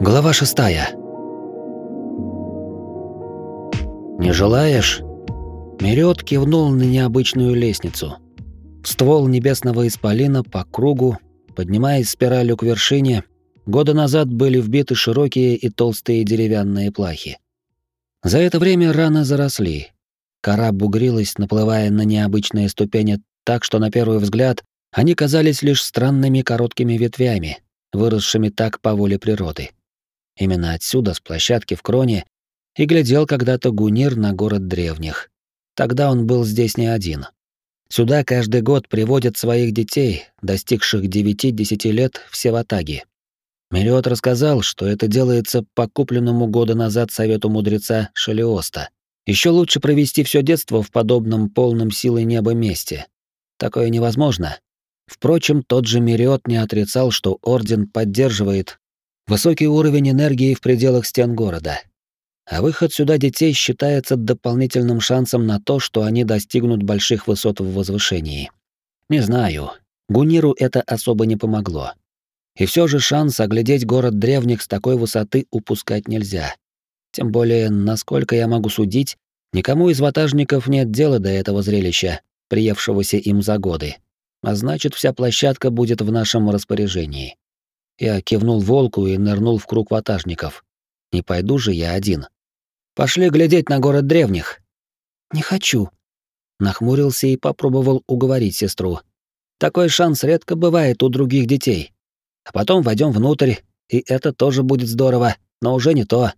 Глава шестая. «Не желаешь?» Мерет кивнул на необычную лестницу. Ствол небесного исполина по кругу, поднимаясь спиралью к вершине, года назад были вбиты широкие и толстые деревянные плахи. За это время раны заросли. Кора бугрилась, наплывая на необычные ступени так, что на первый взгляд они казались лишь странными короткими ветвями, выросшими так по воле природы. Именно отсюда, с площадки в Кроне, и глядел когда-то Гунир на город древних. Тогда он был здесь не один. Сюда каждый год приводят своих детей, достигших 9-10 лет, в Атаге. Мериот рассказал, что это делается по купленному года назад совету мудреца Шалиоста. Еще лучше провести все детство в подобном полном силы неба месте. Такое невозможно. Впрочем, тот же Мериот не отрицал, что Орден поддерживает высокий уровень энергии в пределах стен города. А выход сюда детей считается дополнительным шансом на то, что они достигнут больших высот в возвышении. Не знаю, Гуниру это особо не помогло. И все же шанс оглядеть город древних с такой высоты упускать нельзя. Тем более, насколько я могу судить, никому из ватажников нет дела до этого зрелища, приевшегося им за годы. А значит, вся площадка будет в нашем распоряжении. Я кивнул волку и нырнул в круг ватажников. Не пойду же я один. Пошли глядеть на город древних. Не хочу. Нахмурился и попробовал уговорить сестру. Такой шанс редко бывает у других детей. А потом войдем внутрь, и это тоже будет здорово, но уже не то.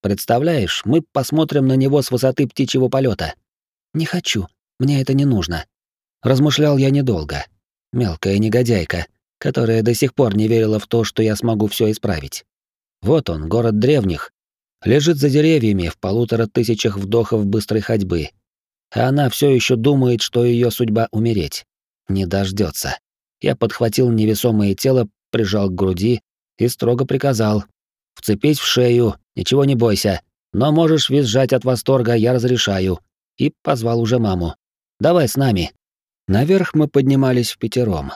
Представляешь, мы посмотрим на него с высоты птичьего полета. Не хочу, мне это не нужно. Размышлял я недолго. Мелкая негодяйка, которая до сих пор не верила в то, что я смогу все исправить. Вот он, город древних, лежит за деревьями в полутора тысячах вдохов быстрой ходьбы. А она все еще думает, что ее судьба умереть. Не дождется. Я подхватил невесомое тело, прижал к груди и строго приказал. «Вцепись в шею, ничего не бойся, но можешь визжать от восторга, я разрешаю». И позвал уже маму. «Давай с нами». Наверх мы поднимались в пятером.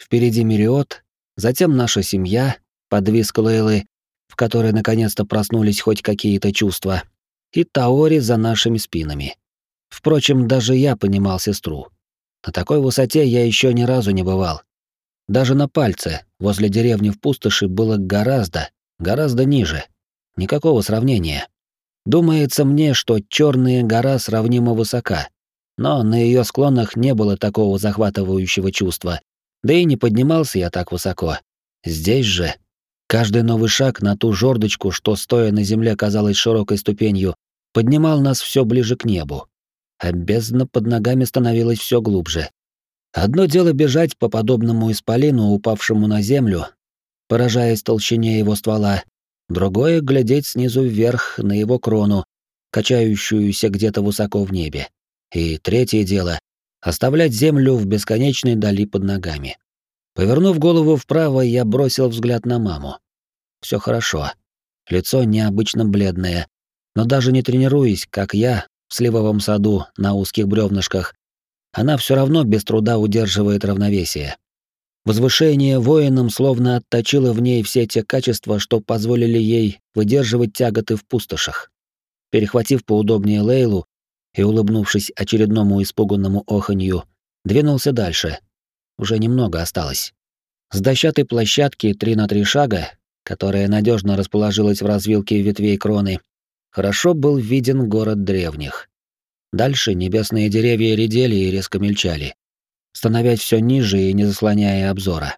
Впереди Мириот, затем наша семья, подвиск Лейлы, в которой наконец-то проснулись хоть какие-то чувства, и Таори за нашими спинами. Впрочем, даже я понимал сестру. На такой высоте я еще ни разу не бывал. Даже на пальце, возле деревни в пустоши, было гораздо, гораздо ниже. Никакого сравнения. Думается мне, что Черная гора сравнимо высока, но на ее склонах не было такого захватывающего чувства, да и не поднимался я так высоко. Здесь же каждый новый шаг на ту жердочку, что стоя на земле казалось широкой ступенью, поднимал нас все ближе к небу. А бездна под ногами становилась все глубже. Одно дело бежать по подобному исполину, упавшему на землю, поражаясь толщине его ствола, другое — глядеть снизу вверх на его крону, качающуюся где-то высоко в небе. И третье дело оставлять землю в бесконечной дали под ногами. Повернув голову вправо, я бросил взгляд на маму. Все хорошо. Лицо необычно бледное, но даже не тренируясь, как я, в сливовом саду на узких бревнышках, она все равно без труда удерживает равновесие. Возвышение воином словно отточило в ней все те качества, что позволили ей выдерживать тяготы в пустошах. Перехватив поудобнее Лейлу, и, улыбнувшись очередному испуганному оханью, двинулся дальше. Уже немного осталось. С дощатой площадки три на три шага, которая надежно расположилась в развилке ветвей кроны, хорошо был виден город древних. Дальше небесные деревья редели и резко мельчали, становясь все ниже и не заслоняя обзора.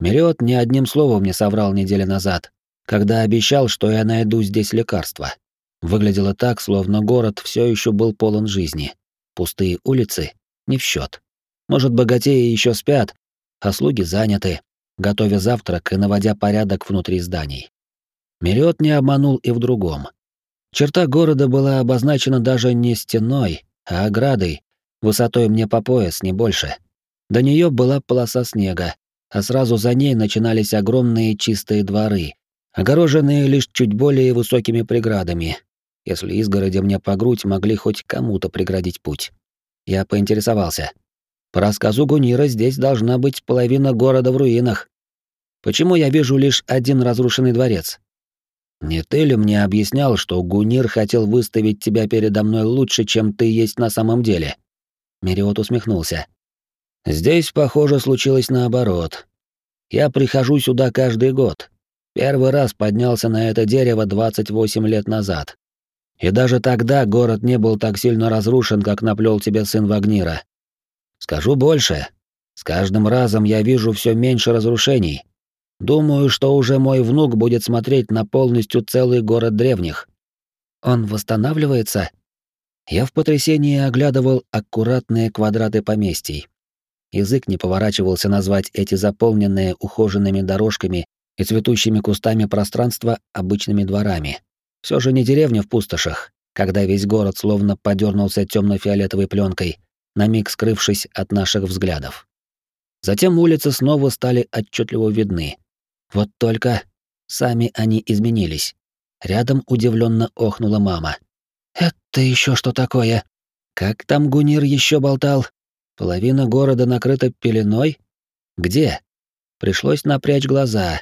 Мериот ни одним словом не соврал недели назад, когда обещал, что я найду здесь лекарство. Выглядело так, словно город все еще был полон жизни. Пустые улицы не в счет. Может, богатеи еще спят, а слуги заняты, готовя завтрак и наводя порядок внутри зданий. Мериот не обманул и в другом. Черта города была обозначена даже не стеной, а оградой, высотой мне по пояс, не больше. До нее была полоса снега, а сразу за ней начинались огромные чистые дворы, огороженные лишь чуть более высокими преградами, если изгороди мне по грудь могли хоть кому-то преградить путь. Я поинтересовался. По рассказу Гунира здесь должна быть половина города в руинах. Почему я вижу лишь один разрушенный дворец? Не ты ли мне объяснял, что Гунир хотел выставить тебя передо мной лучше, чем ты есть на самом деле? Мериот усмехнулся. Здесь, похоже, случилось наоборот. Я прихожу сюда каждый год. Первый раз поднялся на это дерево 28 лет назад. И даже тогда город не был так сильно разрушен, как наплел тебе сын Вагнира. Скажу больше. С каждым разом я вижу все меньше разрушений. Думаю, что уже мой внук будет смотреть на полностью целый город древних. Он восстанавливается? Я в потрясении оглядывал аккуратные квадраты поместий. Язык не поворачивался назвать эти заполненные ухоженными дорожками и цветущими кустами пространства обычными дворами. Все же не деревня в пустошах, когда весь город словно подернулся темно-фиолетовой пленкой, на миг скрывшись от наших взглядов. Затем улицы снова стали отчетливо видны. Вот только сами они изменились. Рядом удивленно охнула мама. «Это еще что такое? Как там Гунир еще болтал? Половина города накрыта пеленой? Где?» Пришлось напрячь глаза,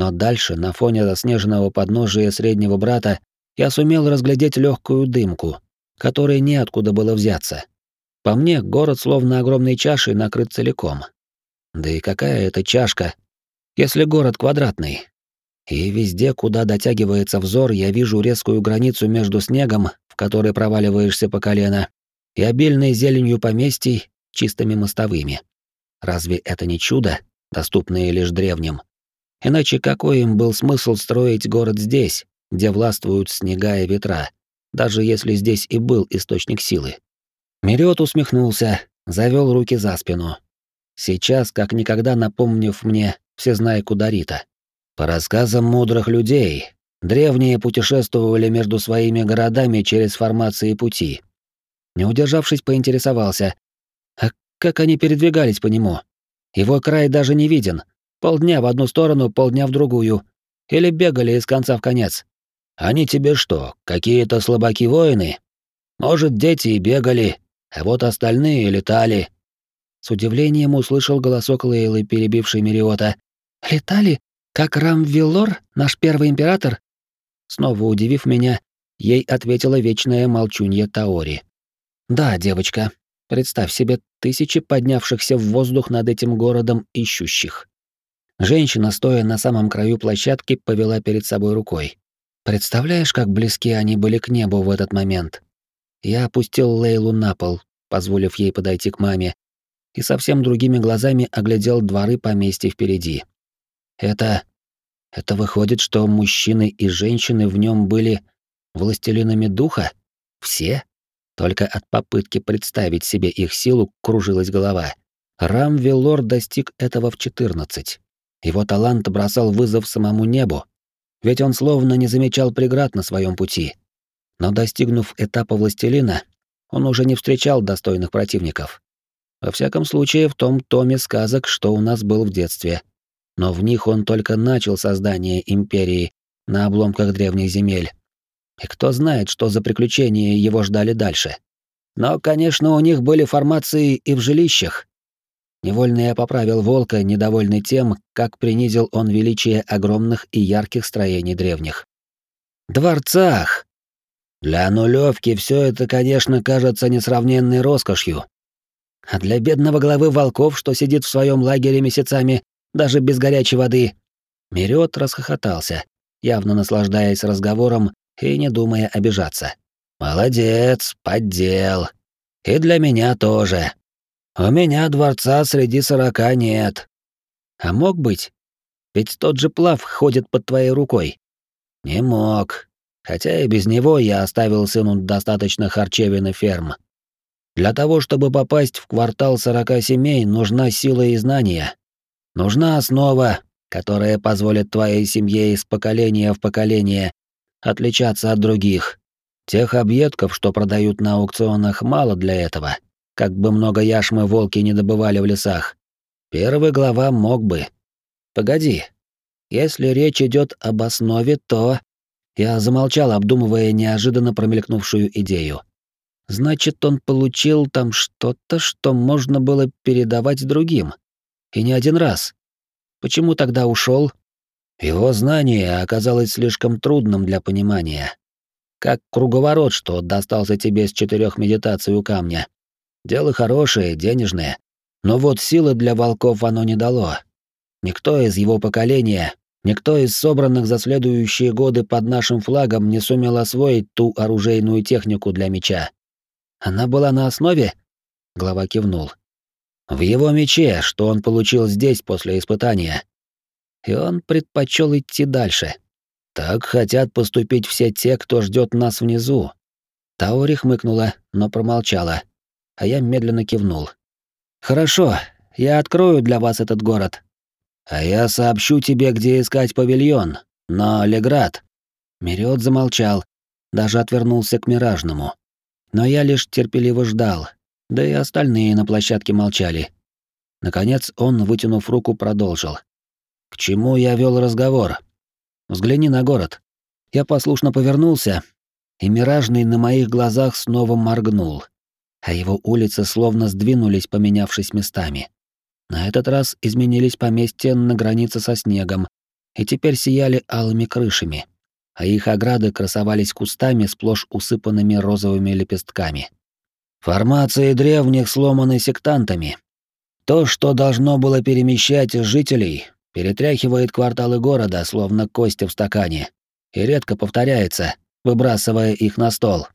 но дальше, на фоне заснеженного подножия среднего брата, я сумел разглядеть легкую дымку, которой неоткуда было взяться. По мне, город словно огромной чашей накрыт целиком. Да и какая это чашка, если город квадратный? И везде, куда дотягивается взор, я вижу резкую границу между снегом, в который проваливаешься по колено, и обильной зеленью поместий, чистыми мостовыми. Разве это не чудо, доступное лишь древним? Иначе какой им был смысл строить город здесь, где властвуют снега и ветра, даже если здесь и был источник силы? Мириот усмехнулся, завел руки за спину. Сейчас, как никогда напомнив мне, все знают Кударита. По рассказам мудрых людей, древние путешествовали между своими городами через формации пути. Не удержавшись, поинтересовался, а как они передвигались по нему? Его край даже не виден. Полдня в одну сторону, полдня в другую. Или бегали из конца в конец. Они тебе что, какие-то слабаки-воины? Может, дети и бегали, а вот остальные летали. С удивлением услышал голосок Лейлы, перебивший Мириота. «Летали? Как Рамвиллор, наш первый император?» Снова удивив меня, ей ответила вечная молчунья Таори. «Да, девочка, представь себе тысячи поднявшихся в воздух над этим городом ищущих. Женщина, стоя на самом краю площадки, повела перед собой рукой. Представляешь, как близки они были к небу в этот момент? Я опустил Лейлу на пол, позволив ей подойти к маме, и совсем другими глазами оглядел дворы поместья впереди. Это... это выходит, что мужчины и женщины в нем были властелинами духа? Все? Только от попытки представить себе их силу кружилась голова. Рам Велор достиг этого в 14. Его талант бросал вызов самому небу, ведь он словно не замечал преград на своем пути. Но достигнув этапа властелина, он уже не встречал достойных противников. Во всяком случае, в том томе сказок, что у нас был в детстве. Но в них он только начал создание империи на обломках древних земель. И кто знает, что за приключения его ждали дальше. Но, конечно, у них были формации и в жилищах, Невольно я поправил волка, недовольный тем, как принизил он величие огромных и ярких строений древних. Дворцах! Для нулевки все это, конечно, кажется несравненной роскошью. А для бедного главы волков, что сидит в своем лагере месяцами, даже без горячей воды, Мерет расхохотался, явно наслаждаясь разговором и не думая обижаться. «Молодец, поддел. И для меня тоже. У меня дворца среди сорока нет. А мог быть? Ведь тот же плав ходит под твоей рукой. Не мог. Хотя и без него я оставил сыну достаточно харчевины ферм. Для того, чтобы попасть в квартал сорока семей, нужна сила и знания. Нужна основа, которая позволит твоей семье из поколения в поколение отличаться от других. Тех объедков, что продают на аукционах, мало для этого как бы много яшмы волки не добывали в лесах. Первый глава мог бы. Погоди. Если речь идет об основе, то... Я замолчал, обдумывая неожиданно промелькнувшую идею. Значит, он получил там что-то, что можно было передавать другим. И не один раз. Почему тогда ушел? Его знание оказалось слишком трудным для понимания. Как круговорот, что достался тебе с четырех медитаций у камня. Дело хорошее, денежное. Но вот силы для волков оно не дало. Никто из его поколения, никто из собранных за следующие годы под нашим флагом не сумел освоить ту оружейную технику для меча. Она была на основе? Глава кивнул. В его мече, что он получил здесь после испытания. И он предпочел идти дальше. Так хотят поступить все те, кто ждет нас внизу. Таури хмыкнула, но промолчала, а я медленно кивнул. Хорошо, я открою для вас этот город. А я сообщу тебе, где искать павильон. Но Леград. Мириот замолчал, даже отвернулся к Миражному. Но я лишь терпеливо ждал, да и остальные на площадке молчали. Наконец он, вытянув руку, продолжил. «К чему я вел разговор? Взгляни на город». Я послушно повернулся, и Миражный на моих глазах снова моргнул, а его улицы словно сдвинулись, поменявшись местами. На этот раз изменились поместья на границе со снегом и теперь сияли алыми крышами, а их ограды красовались кустами, сплошь усыпанными розовыми лепестками. Формации древних сломаны сектантами. То, что должно было перемещать жителей, перетряхивает кварталы города, словно кости в стакане, и редко повторяется, выбрасывая их на стол.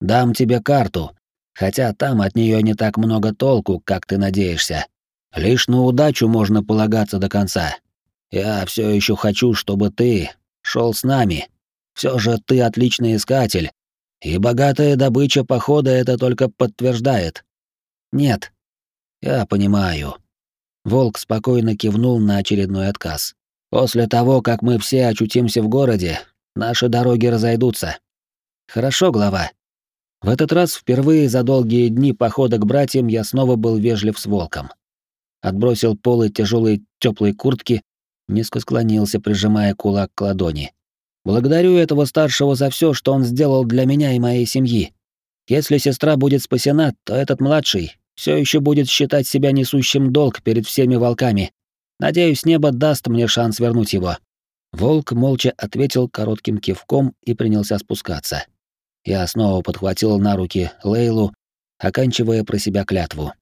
Дам тебе карту, хотя там от нее не так много толку, как ты надеешься. Лишь на удачу можно полагаться до конца. Я все еще хочу, чтобы ты шел с нами. Все же ты отличный искатель, и богатая добыча похода это только подтверждает. Нет. Я понимаю. Волк спокойно кивнул на очередной отказ. После того, как мы все очутимся в городе, наши дороги разойдутся. Хорошо, глава. В этот раз впервые за долгие дни похода к братьям я снова был вежлив с волком отбросил полы тяжелой теплой куртки, низко склонился, прижимая кулак к ладони. Благодарю этого старшего за все, что он сделал для меня и моей семьи. Если сестра будет спасена, то этот младший все еще будет считать себя несущим долг перед всеми волками. Надеюсь, небо даст мне шанс вернуть его. Волк молча ответил коротким кивком и принялся спускаться. Я снова подхватил на руки Лейлу, оканчивая про себя клятву.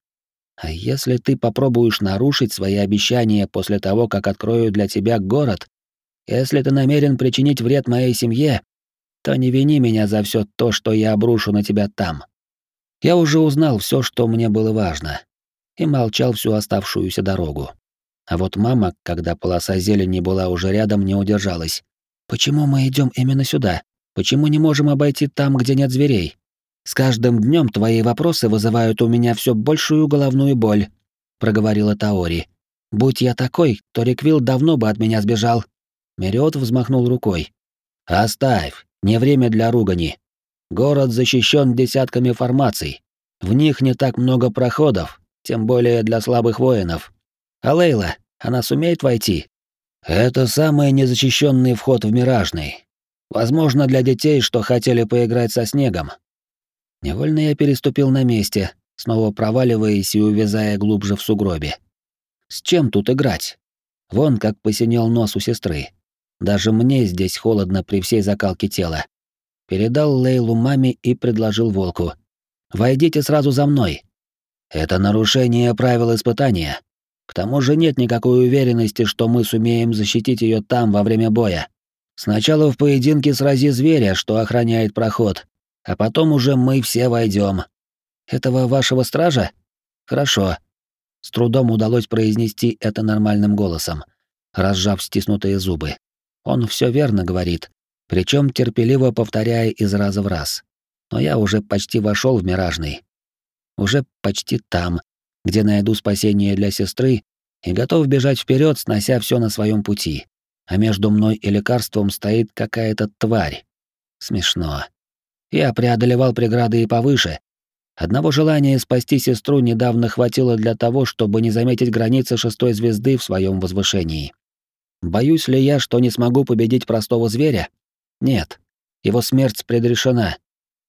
А если ты попробуешь нарушить свои обещания после того, как открою для тебя город, если ты намерен причинить вред моей семье, то не вини меня за все то, что я обрушу на тебя там. Я уже узнал все, что мне было важно, и молчал всю оставшуюся дорогу. А вот мама, когда полоса зелени была уже рядом, не удержалась. Почему мы идем именно сюда? Почему не можем обойти там, где нет зверей? С каждым днем твои вопросы вызывают у меня все большую головную боль, проговорила Таори. Будь я такой, то Риквил давно бы от меня сбежал. Мериот взмахнул рукой. Оставь, не время для ругани. Город защищен десятками формаций. В них не так много проходов, тем более для слабых воинов. А Лейла, она сумеет войти? Это самый незащищенный вход в Миражный. Возможно, для детей, что хотели поиграть со снегом. Невольно я переступил на месте, снова проваливаясь и увязая глубже в сугробе. С чем тут играть? Вон как посинел нос у сестры. Даже мне здесь холодно при всей закалке тела. Передал Лейлу маме и предложил волку. «Войдите сразу за мной». Это нарушение правил испытания. К тому же нет никакой уверенности, что мы сумеем защитить ее там во время боя. Сначала в поединке срази зверя, что охраняет проход, а потом уже мы все войдем. Этого вашего стража? Хорошо. С трудом удалось произнести это нормальным голосом, разжав стиснутые зубы. Он все верно говорит, причем терпеливо повторяя из раза в раз. Но я уже почти вошел в Миражный. Уже почти там, где найду спасение для сестры и готов бежать вперед, снося все на своем пути. А между мной и лекарством стоит какая-то тварь. Смешно. Я преодолевал преграды и повыше. Одного желания спасти сестру недавно хватило для того, чтобы не заметить границы шестой звезды в своем возвышении. Боюсь ли я, что не смогу победить простого зверя? Нет. Его смерть предрешена.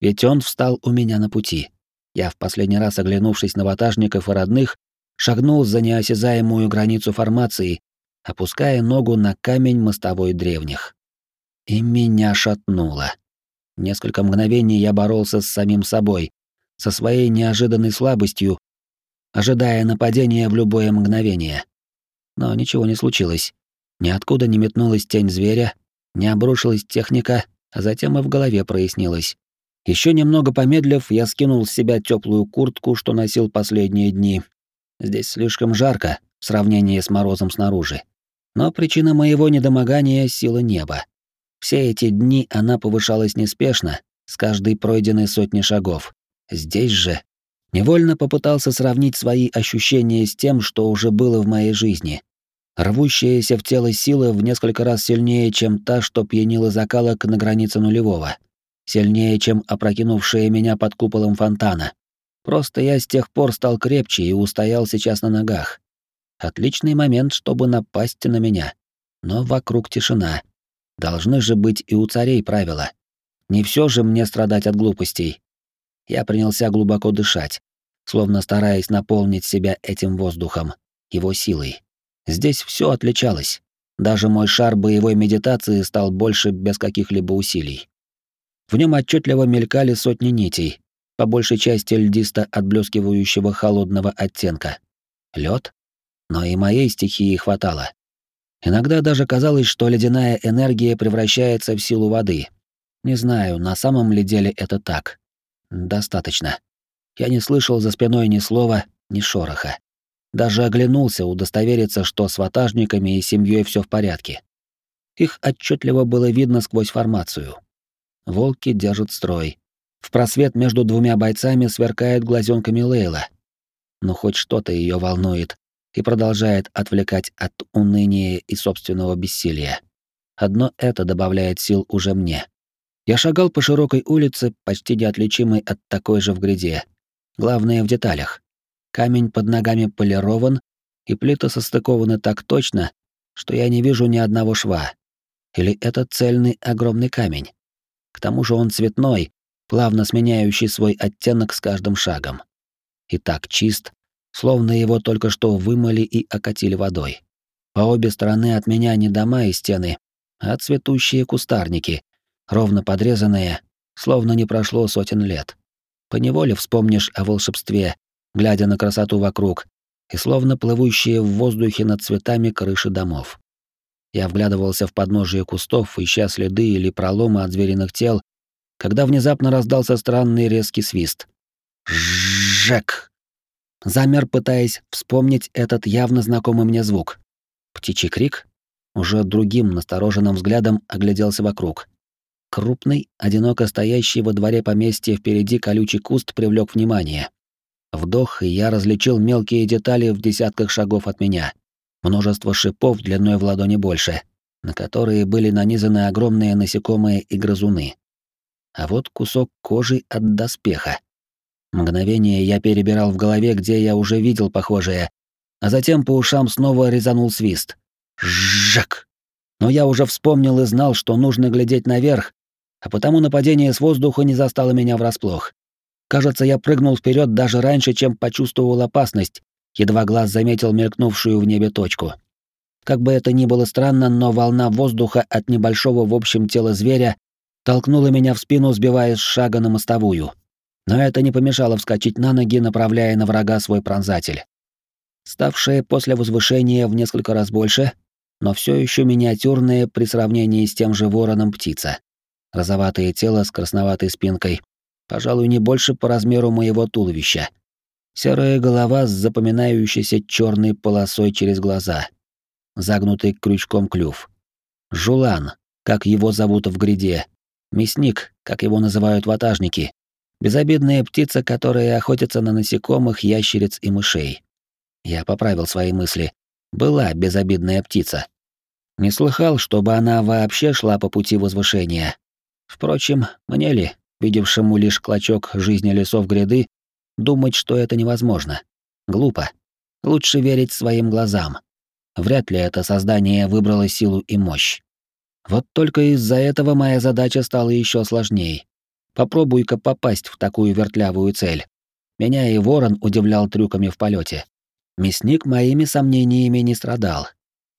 Ведь он встал у меня на пути. Я в последний раз, оглянувшись на ватажников и родных, шагнул за неосязаемую границу формации, опуская ногу на камень мостовой древних. И меня шатнуло. Несколько мгновений я боролся с самим собой, со своей неожиданной слабостью, ожидая нападения в любое мгновение. Но ничего не случилось. Ниоткуда не метнулась тень зверя, не обрушилась техника, а затем и в голове прояснилось. Еще немного помедлив, я скинул с себя теплую куртку, что носил последние дни. Здесь слишком жарко в сравнении с морозом снаружи. Но причина моего недомогания — сила неба. Все эти дни она повышалась неспешно, с каждой пройденной сотни шагов. Здесь же невольно попытался сравнить свои ощущения с тем, что уже было в моей жизни. Рвущаяся в тело сила в несколько раз сильнее, чем та, что пьянила закалок на границе нулевого. Сильнее, чем опрокинувшая меня под куполом фонтана. Просто я с тех пор стал крепче и устоял сейчас на ногах. Отличный момент, чтобы напасть на меня. Но вокруг тишина. Должны же быть и у царей правила. Не все же мне страдать от глупостей. Я принялся глубоко дышать, словно стараясь наполнить себя этим воздухом, его силой. Здесь все отличалось. Даже мой шар боевой медитации стал больше без каких-либо усилий. В нем отчетливо мелькали сотни нитей, по большей части льдисто отблескивающего холодного оттенка. Лед? Но и моей стихии хватало. Иногда даже казалось, что ледяная энергия превращается в силу воды. Не знаю, на самом ли деле это так. Достаточно. Я не слышал за спиной ни слова, ни шороха. Даже оглянулся удостовериться, что с ватажниками и семьей все в порядке. Их отчетливо было видно сквозь формацию. Волки держат строй. В просвет между двумя бойцами сверкает глазенками Лейла. Но хоть что-то ее волнует, и продолжает отвлекать от уныния и собственного бессилия. Одно это добавляет сил уже мне. Я шагал по широкой улице, почти неотличимой от такой же в гряде. Главное в деталях. Камень под ногами полирован, и плиты состыкованы так точно, что я не вижу ни одного шва. Или это цельный огромный камень. К тому же он цветной, плавно сменяющий свой оттенок с каждым шагом. И так чист, словно его только что вымыли и окатили водой. По обе стороны от меня не дома и стены, а цветущие кустарники, ровно подрезанные, словно не прошло сотен лет. Поневоле вспомнишь о волшебстве, глядя на красоту вокруг, и словно плывущие в воздухе над цветами крыши домов. Я вглядывался в подножие кустов, ища следы или проломы от звериных тел, когда внезапно раздался странный резкий свист. Жжек! Замер, пытаясь вспомнить этот явно знакомый мне звук. Птичий крик? Уже другим настороженным взглядом огляделся вокруг. Крупный, одиноко стоящий во дворе поместья впереди колючий куст привлек внимание. Вдох, и я различил мелкие детали в десятках шагов от меня. Множество шипов длиной в ладони больше, на которые были нанизаны огромные насекомые и грызуны. А вот кусок кожи от доспеха. Мгновение я перебирал в голове, где я уже видел похожее, а затем по ушам снова резанул свист. Жжак! Но я уже вспомнил и знал, что нужно глядеть наверх, а потому нападение с воздуха не застало меня врасплох. Кажется, я прыгнул вперед даже раньше, чем почувствовал опасность, едва глаз заметил мелькнувшую в небе точку. Как бы это ни было странно, но волна воздуха от небольшого в общем тела зверя толкнула меня в спину, сбивая с шага на мостовую но это не помешало вскочить на ноги, направляя на врага свой пронзатель. Ставшая после возвышения в несколько раз больше, но все еще миниатюрная при сравнении с тем же вороном птица. Розоватое тело с красноватой спинкой, пожалуй, не больше по размеру моего туловища. Серая голова с запоминающейся черной полосой через глаза. Загнутый крючком клюв. Жулан, как его зовут в гряде. Мясник, как его называют ватажники. Безобидная птица, которая охотится на насекомых, ящериц и мышей. Я поправил свои мысли. Была безобидная птица. Не слыхал, чтобы она вообще шла по пути возвышения. Впрочем, мне ли, видевшему лишь клочок жизни лесов гряды, думать, что это невозможно? Глупо. Лучше верить своим глазам. Вряд ли это создание выбрало силу и мощь. Вот только из-за этого моя задача стала еще сложнее. Попробуй-ка попасть в такую вертлявую цель. Меня и ворон удивлял трюками в полете. Мясник моими сомнениями не страдал.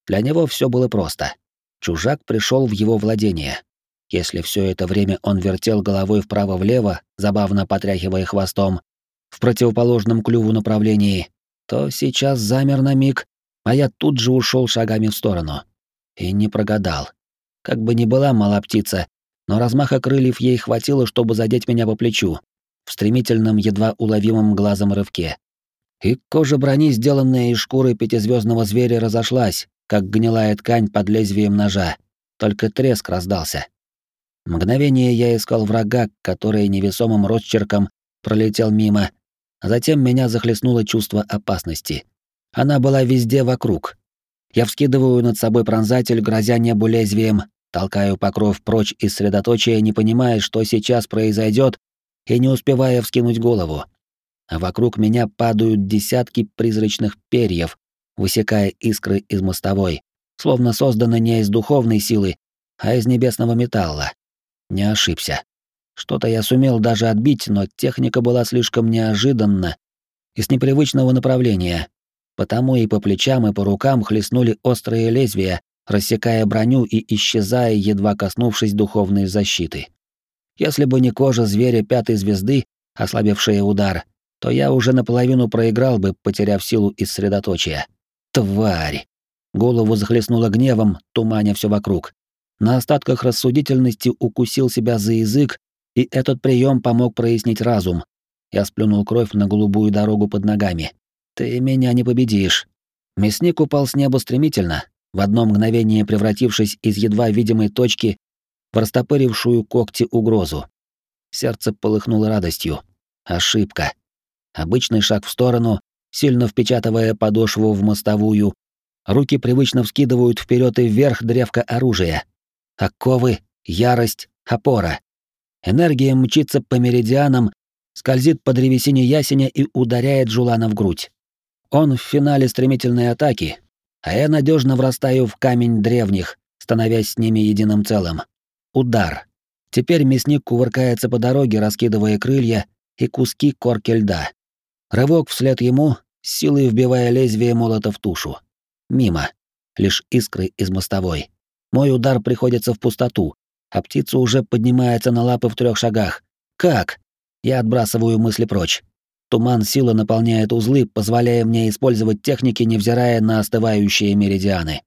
Для него все было просто. Чужак пришел в его владение. Если все это время он вертел головой вправо-влево, забавно потряхивая хвостом, в противоположном клюву направлении, то сейчас замер на миг, а я тут же ушел шагами в сторону. И не прогадал. Как бы ни была мала птица, но размаха крыльев ей хватило, чтобы задеть меня по плечу, в стремительном, едва уловимом глазом рывке. И кожа брони, сделанная из шкуры пятизвездного зверя, разошлась, как гнилая ткань под лезвием ножа. Только треск раздался. Мгновение я искал врага, который невесомым росчерком пролетел мимо, а затем меня захлестнуло чувство опасности. Она была везде вокруг. Я вскидываю над собой пронзатель, грозя небу лезвием, толкаю покров прочь из средоточия, не понимая, что сейчас произойдет, и не успевая вскинуть голову. А вокруг меня падают десятки призрачных перьев, высекая искры из мостовой, словно созданы не из духовной силы, а из небесного металла. Не ошибся. Что-то я сумел даже отбить, но техника была слишком неожиданна и с непривычного направления. Потому и по плечам, и по рукам хлестнули острые лезвия, рассекая броню и исчезая, едва коснувшись духовной защиты. Если бы не кожа зверя пятой звезды, ослабевшая удар, то я уже наполовину проиграл бы, потеряв силу из средоточия. Тварь! Голову захлестнуло гневом, туманя все вокруг. На остатках рассудительности укусил себя за язык и этот прием помог прояснить разум. Я сплюнул кровь на голубую дорогу под ногами. Ты меня не победишь. Мясник упал с неба стремительно, в одно мгновение превратившись из едва видимой точки в растопырившую когти угрозу. Сердце полыхнуло радостью. Ошибка. Обычный шаг в сторону, сильно впечатывая подошву в мостовую. Руки привычно вскидывают вперед и вверх древко оружия. Оковы, ярость, опора. Энергия мчится по меридианам, скользит по древесине ясеня и ударяет Жулана в грудь. Он в финале стремительной атаки, а я надежно врастаю в камень древних, становясь с ними единым целым. Удар. Теперь мясник кувыркается по дороге, раскидывая крылья и куски корки льда. Рывок вслед ему, силой вбивая лезвие молота в тушу. Мимо. Лишь искры из мостовой. Мой удар приходится в пустоту, а птица уже поднимается на лапы в трех шагах. Как? Я отбрасываю мысли прочь. Туман силы наполняет узлы, позволяя мне использовать техники, невзирая на остывающие меридианы.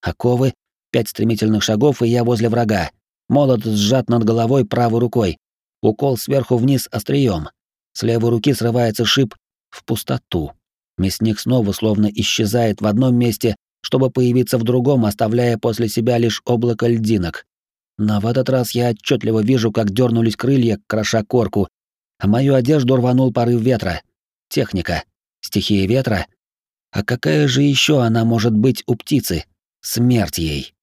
Оковы, пять стремительных шагов, и я возле врага. Молот сжат над головой правой рукой. Укол сверху вниз острием. С левой руки срывается шип в пустоту. Мясник снова словно исчезает в одном месте, чтобы появиться в другом, оставляя после себя лишь облако льдинок. Но в этот раз я отчетливо вижу, как дернулись крылья, кроша корку, а мою одежду рванул порыв ветра. Техника. Стихия ветра. А какая же еще она может быть у птицы? Смерть ей.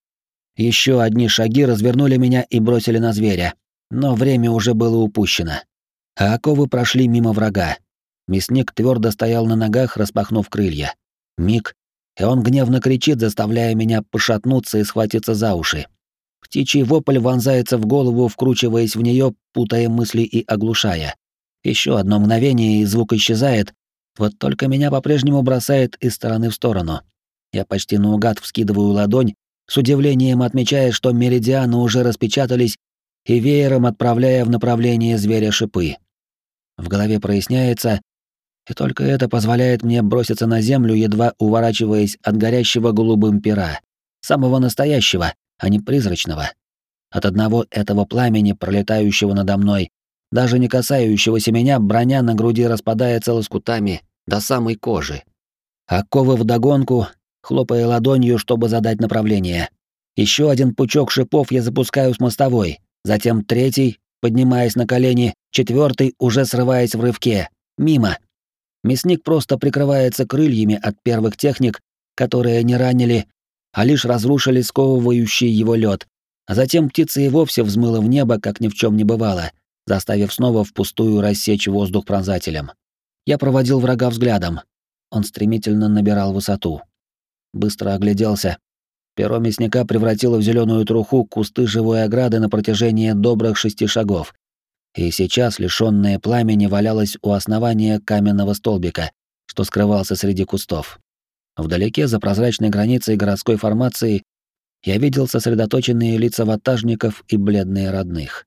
Еще одни шаги развернули меня и бросили на зверя. Но время уже было упущено. А оковы прошли мимо врага. Мясник твердо стоял на ногах, распахнув крылья. Миг, и он гневно кричит, заставляя меня пошатнуться и схватиться за уши. Птичий вопль вонзается в голову, вкручиваясь в нее, путая мысли и оглушая. Еще одно мгновение, и звук исчезает. Вот только меня по-прежнему бросает из стороны в сторону. Я почти наугад вскидываю ладонь, с удивлением отмечая, что меридианы уже распечатались, и веером отправляя в направлении зверя шипы. В голове проясняется, и только это позволяет мне броситься на землю, едва уворачиваясь от горящего голубым пера. Самого настоящего, а не призрачного. От одного этого пламени, пролетающего надо мной, даже не касающегося меня, броня на груди распадается лоскутами до самой кожи. Оковы вдогонку, хлопая ладонью, чтобы задать направление. Еще один пучок шипов я запускаю с мостовой, затем третий, поднимаясь на колени, четвертый, уже срываясь в рывке. Мимо. Мясник просто прикрывается крыльями от первых техник, которые не ранили а лишь разрушили сковывающий его лед. А затем птица и вовсе взмыла в небо, как ни в чем не бывало, заставив снова впустую рассечь воздух пронзателем. Я проводил врага взглядом. Он стремительно набирал высоту. Быстро огляделся. Перо мясника превратило в зеленую труху кусты живой ограды на протяжении добрых шести шагов. И сейчас, лишённое пламени, валялось у основания каменного столбика, что скрывался среди кустов. Вдалеке, за прозрачной границей городской формации, я видел сосредоточенные лица ватажников и бледные родных.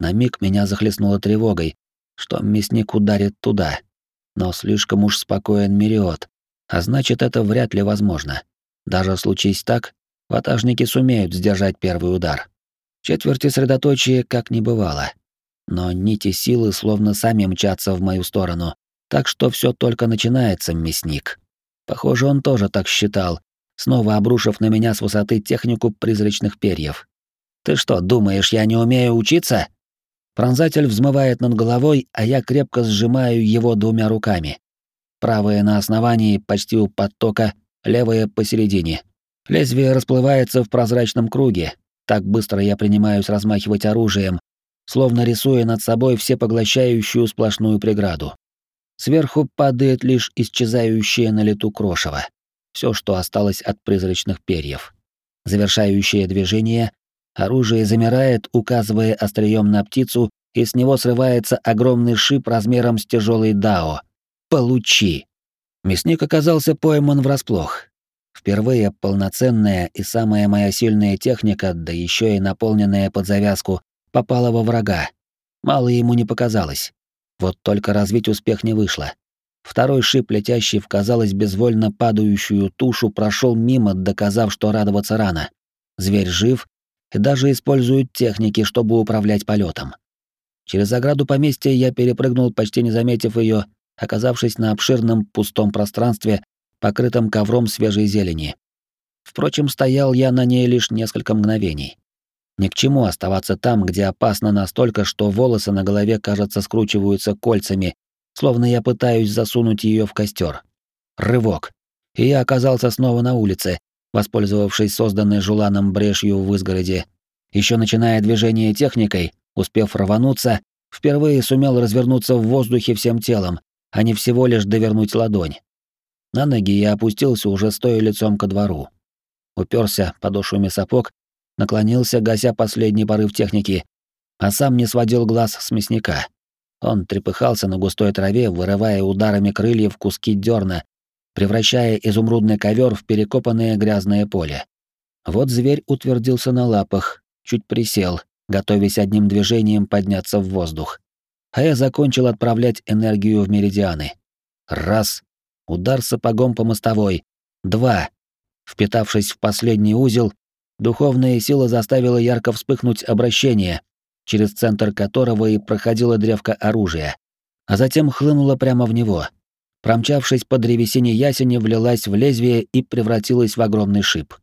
На миг меня захлестнуло тревогой, что мясник ударит туда. Но слишком уж спокоен Мириот, а значит, это вряд ли возможно. Даже случись так, ватажники сумеют сдержать первый удар. Четверти средоточия как не бывало. Но нити силы словно сами мчатся в мою сторону, так что все только начинается, мясник. Похоже, он тоже так считал, снова обрушив на меня с высоты технику призрачных перьев. «Ты что, думаешь, я не умею учиться?» Пронзатель взмывает над головой, а я крепко сжимаю его двумя руками. Правая на основании, почти у подтока, левая посередине. Лезвие расплывается в прозрачном круге. Так быстро я принимаюсь размахивать оружием, словно рисуя над собой всепоглощающую сплошную преграду. Сверху падает лишь исчезающее на лету крошево. Все, что осталось от призрачных перьев. Завершающее движение, оружие замирает, указывая острием на птицу, и с него срывается огромный шип размером с тяжелый дао. Получи! Мясник оказался пойман врасплох. Впервые полноценная и самая моя сильная техника, да еще и наполненная под завязку, попала во врага. Мало ему не показалось. Вот только развить успех не вышло. Второй шип, летящий в, казалось, безвольно падающую тушу, прошел мимо, доказав, что радоваться рано. Зверь жив и даже использует техники, чтобы управлять полетом. Через ограду поместья я перепрыгнул, почти не заметив ее, оказавшись на обширном пустом пространстве, покрытом ковром свежей зелени. Впрочем, стоял я на ней лишь несколько мгновений. Ни к чему оставаться там, где опасно настолько, что волосы на голове, кажется, скручиваются кольцами, словно я пытаюсь засунуть ее в костер. Рывок. И я оказался снова на улице, воспользовавшись созданной жуланом брешью в изгороде. Еще начиная движение техникой, успев рвануться, впервые сумел развернуться в воздухе всем телом, а не всего лишь довернуть ладонь. На ноги я опустился, уже стоя лицом ко двору. Уперся подошвами сапог наклонился, гася последний порыв техники, а сам не сводил глаз с мясника. Он трепыхался на густой траве, вырывая ударами крыльев куски дерна, превращая изумрудный ковер в перекопанное грязное поле. Вот зверь утвердился на лапах, чуть присел, готовясь одним движением подняться в воздух. А я закончил отправлять энергию в меридианы. Раз. Удар сапогом по мостовой. Два. Впитавшись в последний узел, Духовная сила заставила ярко вспыхнуть обращение, через центр которого и проходила древко оружия, а затем хлынула прямо в него. Промчавшись по древесине ясени, влилась в лезвие и превратилась в огромный шип.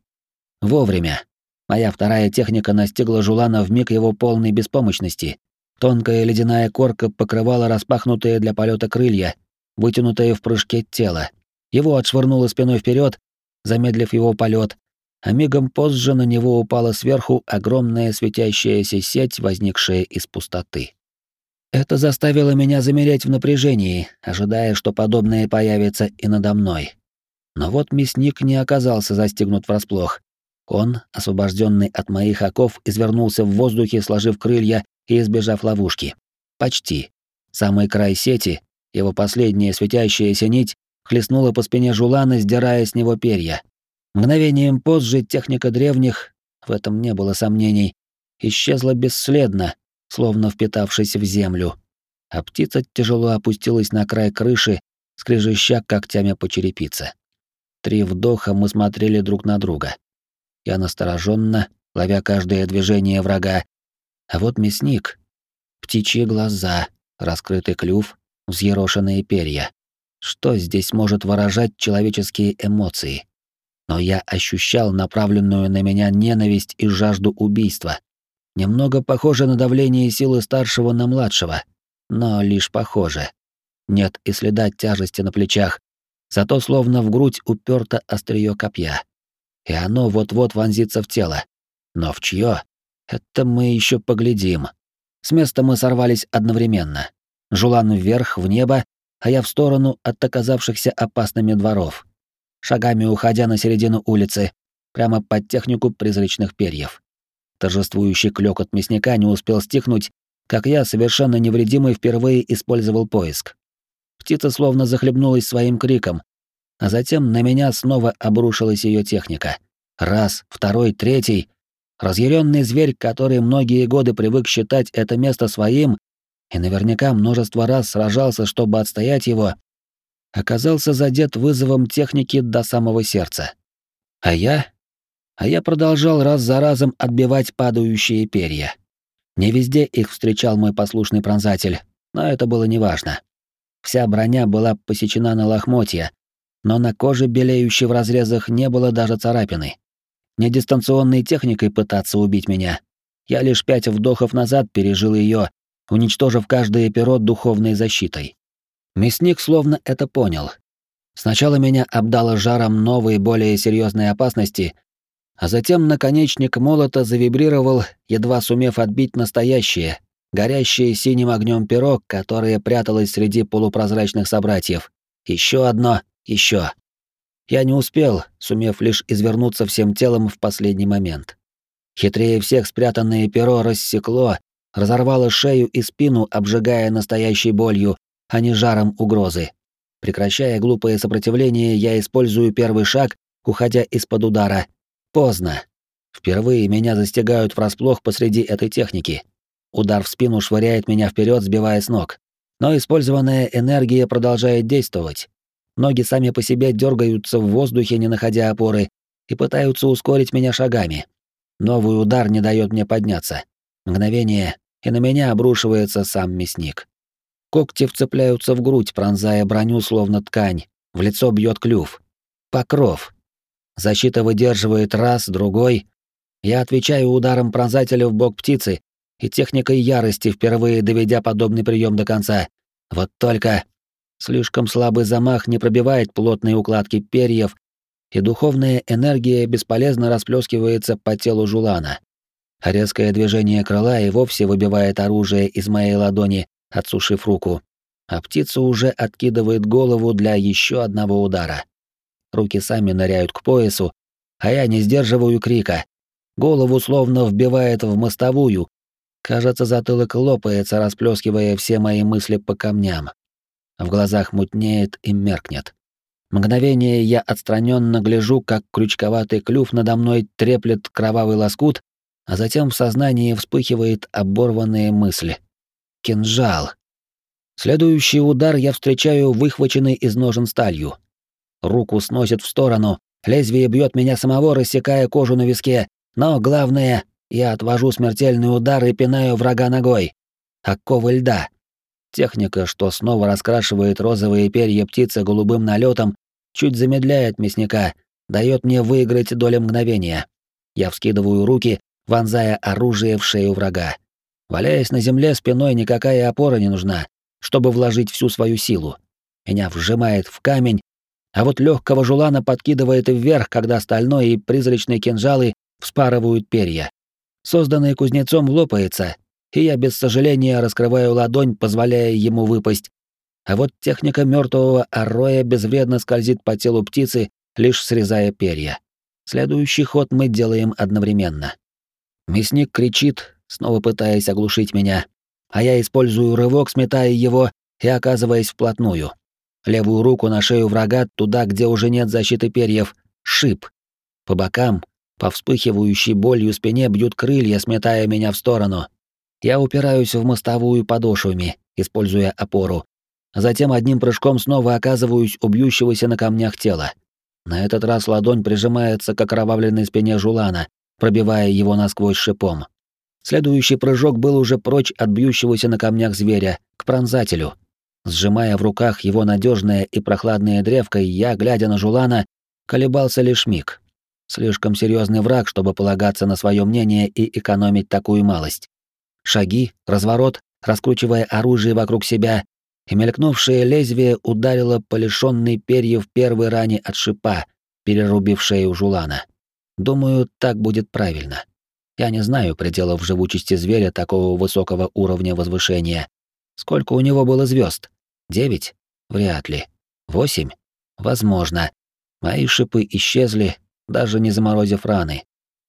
Вовремя. Моя вторая техника настигла Жулана в миг его полной беспомощности. Тонкая ледяная корка покрывала распахнутые для полета крылья, вытянутые в прыжке тело. Его отшвырнуло спиной вперед, замедлив его полет, а мигом позже на него упала сверху огромная светящаяся сеть, возникшая из пустоты. Это заставило меня замереть в напряжении, ожидая, что подобное появится и надо мной. Но вот мясник не оказался застигнут врасплох. Он, освобожденный от моих оков, извернулся в воздухе, сложив крылья и избежав ловушки. Почти. Самый край сети, его последняя светящаяся нить, хлестнула по спине Жулана, сдирая с него перья. Мгновением позже техника древних, в этом не было сомнений, исчезла бесследно, словно впитавшись в землю, а птица тяжело опустилась на край крыши, скрежеща когтями по черепице. Три вдоха мы смотрели друг на друга. Я настороженно, ловя каждое движение врага, а вот мясник. Птичьи глаза, раскрытый клюв, взъерошенные перья. Что здесь может выражать человеческие эмоции? но я ощущал направленную на меня ненависть и жажду убийства. Немного похоже на давление силы старшего на младшего, но лишь похоже. Нет и следа тяжести на плечах, зато словно в грудь уперто острие копья. И оно вот-вот вонзится в тело. Но в чье? Это мы еще поглядим. С места мы сорвались одновременно. Жулан вверх, в небо, а я в сторону от оказавшихся опасными дворов шагами уходя на середину улицы, прямо под технику призрачных перьев. Торжествующий клёкот мясника не успел стихнуть, как я, совершенно невредимый, впервые использовал поиск. Птица словно захлебнулась своим криком, а затем на меня снова обрушилась ее техника. Раз, второй, третий. Разъяренный зверь, который многие годы привык считать это место своим, и наверняка множество раз сражался, чтобы отстоять его, оказался задет вызовом техники до самого сердца. А я? А я продолжал раз за разом отбивать падающие перья. Не везде их встречал мой послушный пронзатель, но это было неважно. Вся броня была посечена на лохмотья, но на коже, белеющей в разрезах, не было даже царапины. Не дистанционной техникой пытаться убить меня. Я лишь пять вдохов назад пережил ее, уничтожив каждое перо духовной защитой. Мясник словно это понял. Сначала меня обдало жаром новой, более серьезной опасности, а затем наконечник молота завибрировал, едва сумев отбить настоящее, горящее синим огнем перо, которое пряталось среди полупрозрачных собратьев. Еще одно, еще. Я не успел, сумев лишь извернуться всем телом в последний момент. Хитрее всех спрятанное перо рассекло, разорвало шею и спину, обжигая настоящей болью, а не жаром угрозы. Прекращая глупое сопротивление, я использую первый шаг, уходя из-под удара. Поздно. Впервые меня застигают врасплох посреди этой техники. Удар в спину швыряет меня вперед, сбивая с ног. Но использованная энергия продолжает действовать. Ноги сами по себе дергаются в воздухе, не находя опоры, и пытаются ускорить меня шагами. Новый удар не дает мне подняться. Мгновение, и на меня обрушивается сам мясник. Когти вцепляются в грудь, пронзая броню словно ткань. В лицо бьет клюв. Покров. Защита выдерживает раз, другой. Я отвечаю ударом пронзателя в бок птицы и техникой ярости, впервые доведя подобный прием до конца. Вот только слишком слабый замах не пробивает плотные укладки перьев, и духовная энергия бесполезно расплескивается по телу Жулана. Резкое движение крыла и вовсе выбивает оружие из моей ладони, отсушив руку, а птица уже откидывает голову для еще одного удара. Руки сами ныряют к поясу, а я не сдерживаю крика. Голову словно вбивает в мостовую. Кажется, затылок лопается, расплескивая все мои мысли по камням. В глазах мутнеет и меркнет. Мгновение я отстраненно гляжу, как крючковатый клюв надо мной треплет кровавый лоскут, а затем в сознании вспыхивает оборванные мысли. Кинжал. Следующий удар я встречаю выхваченный из ножен сталью. Руку сносит в сторону, лезвие бьет меня самого, рассекая кожу на виске, но главное, я отвожу смертельный удар и пинаю врага ногой. Оковы льда. Техника, что снова раскрашивает розовые перья птицы голубым налетом, чуть замедляет мясника, дает мне выиграть доли мгновения. Я вскидываю руки, вонзая оружие в шею врага. Валяясь на земле спиной, никакая опора не нужна, чтобы вложить всю свою силу. Меня вжимает в камень, а вот легкого жулана подкидывает вверх, когда стальной и призрачные кинжалы вспарывают перья. Созданный кузнецом лопается, и я без сожаления раскрываю ладонь, позволяя ему выпасть. А вот техника мертвого ороя безвредно скользит по телу птицы, лишь срезая перья. Следующий ход мы делаем одновременно. Мясник кричит, снова пытаясь оглушить меня, а я использую рывок, сметая его и оказываясь вплотную. Левую руку на шею врага туда, где уже нет защиты перьев, шип. По бокам, по вспыхивающей болью спине бьют крылья, сметая меня в сторону. Я упираюсь в мостовую подошвами, используя опору. Затем одним прыжком снова оказываюсь у бьющегося на камнях тела. На этот раз ладонь прижимается к окровавленной спине жулана, пробивая его насквозь шипом. Следующий прыжок был уже прочь от бьющегося на камнях зверя, к пронзателю. Сжимая в руках его надежное и прохладное древко, я, глядя на Жулана, колебался лишь миг. Слишком серьезный враг, чтобы полагаться на свое мнение и экономить такую малость. Шаги, разворот, раскручивая оружие вокруг себя, и мелькнувшее лезвие ударило по лишённой перьев первой ране от шипа, перерубив шею Жулана. Думаю, так будет правильно. Я не знаю пределов живучести зверя такого высокого уровня возвышения. Сколько у него было звезд? Девять? Вряд ли. Восемь? Возможно. Мои шипы исчезли, даже не заморозив раны.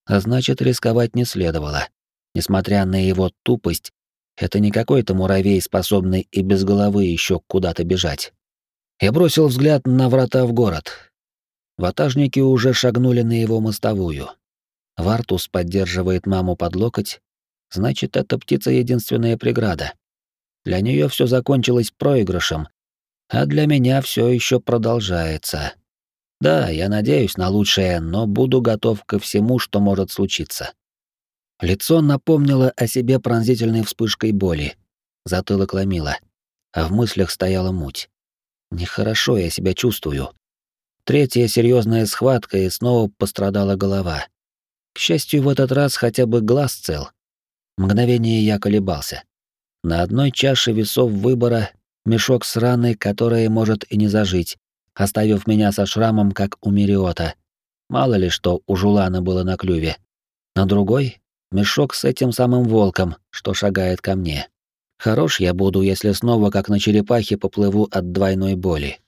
А значит, рисковать не следовало. Несмотря на его тупость, это не какой-то муравей, способный и без головы еще куда-то бежать. Я бросил взгляд на врата в город. Ватажники уже шагнули на его мостовую. Вартус поддерживает маму под локоть. Значит, эта птица единственная преграда. Для нее все закончилось проигрышем, а для меня все еще продолжается. Да, я надеюсь на лучшее, но буду готов ко всему, что может случиться. Лицо напомнило о себе пронзительной вспышкой боли. Затылок ломило, а в мыслях стояла муть. Нехорошо я себя чувствую. Третья серьезная схватка, и снова пострадала голова. К счастью, в этот раз хотя бы глаз цел. Мгновение я колебался. На одной чаше весов выбора мешок с раной, которая может и не зажить, оставив меня со шрамом, как у Мириота. Мало ли что у Жулана было на клюве. На другой мешок с этим самым волком, что шагает ко мне. Хорош я буду, если снова, как на черепахе, поплыву от двойной боли.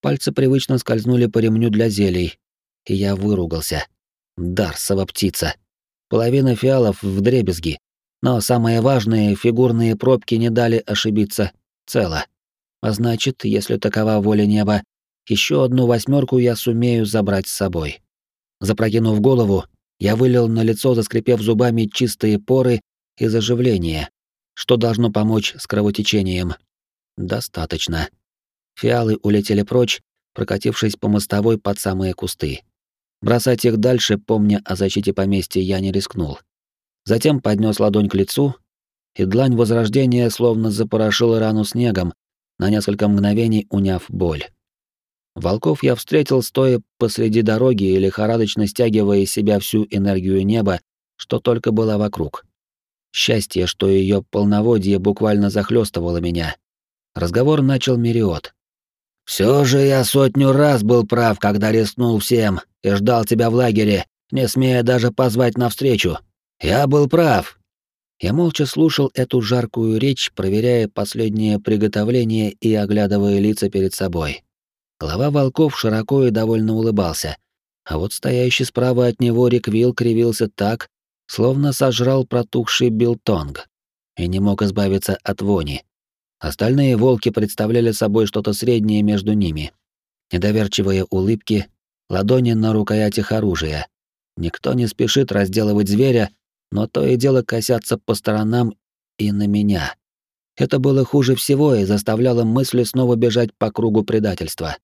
Пальцы привычно скользнули по ремню для зелий, и я выругался. Дарсова птица. Половина фиалов в дребезги. Но самое важное, фигурные пробки не дали ошибиться. Цело. А значит, если такова воля неба, еще одну восьмерку я сумею забрать с собой. Запрокинув голову, я вылил на лицо, заскрипев зубами, чистые поры и заживление, что должно помочь с кровотечением. Достаточно. Фиалы улетели прочь, прокатившись по мостовой под самые кусты. Бросать их дальше, помня о защите поместья, я не рискнул. Затем поднес ладонь к лицу, и длань возрождения словно запорошила рану снегом, на несколько мгновений уняв боль. Волков я встретил, стоя посреди дороги и лихорадочно стягивая из себя всю энергию неба, что только было вокруг. Счастье, что ее полноводье буквально захлестывало меня. Разговор начал Мириот. «Все же я сотню раз был прав, когда рискнул всем и ждал тебя в лагере, не смея даже позвать навстречу. Я был прав». Я молча слушал эту жаркую речь, проверяя последнее приготовление и оглядывая лица перед собой. Глава волков широко и довольно улыбался, а вот стоящий справа от него Риквилл кривился так, словно сожрал протухший билтонг и не мог избавиться от вони. Остальные волки представляли собой что-то среднее между ними. Недоверчивые улыбки, ладони на рукоятях оружия. Никто не спешит разделывать зверя, но то и дело косятся по сторонам и на меня. Это было хуже всего и заставляло мысли снова бежать по кругу предательства.